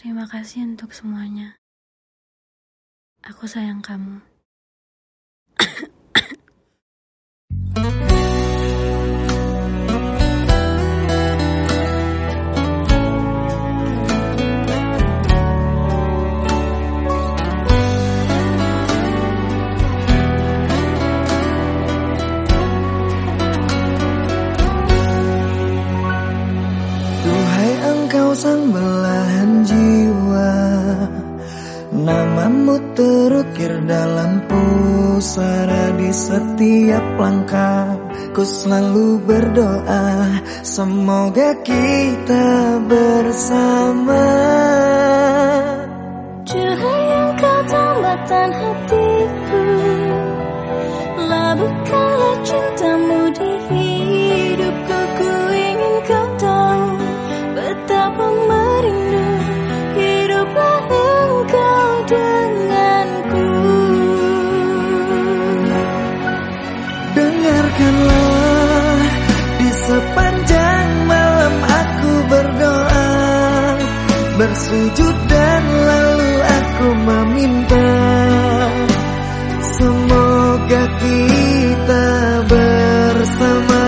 Terima kasih untuk semuanya. Aku sayang kamu. Sang Namamu terukir dalam pusara di setiap langkah. Ku selalu berdoa Semoga kita bersama Bersujud dan lalu aku meminta Semoga kita bersama.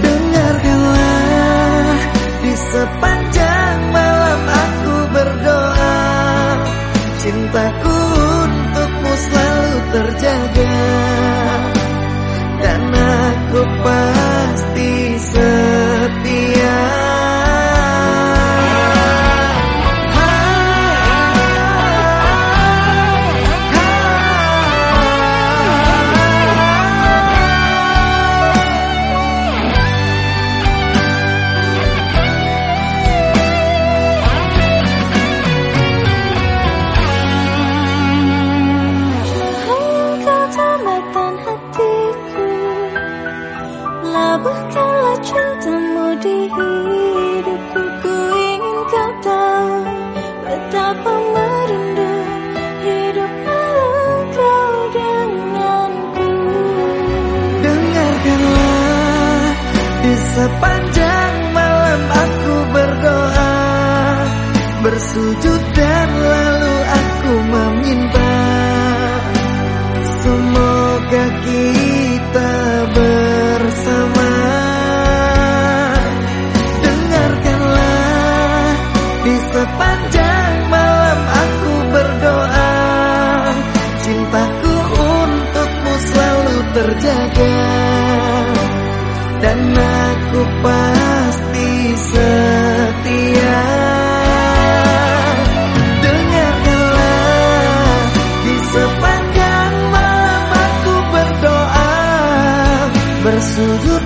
Dengarkanlah di sepanjang malam aku berdoa Cintaku untukmu selalu terjaga Dan aku pasti Labuhkanlah cintamu di hidupku? Ku ingin kau tahu Betapa merindu Hiduplah engkau denganku. Dengarkanlah di sepanjang malam aku berdoa. Bersujud dan lalu aku meminta. Semoga kita sepanjang malam aku berdoa Cintaku untukmu selalu terjaga. Dan aku pasti setia. Dengarkanlah di sepanjang malam aku berdoa Bersujud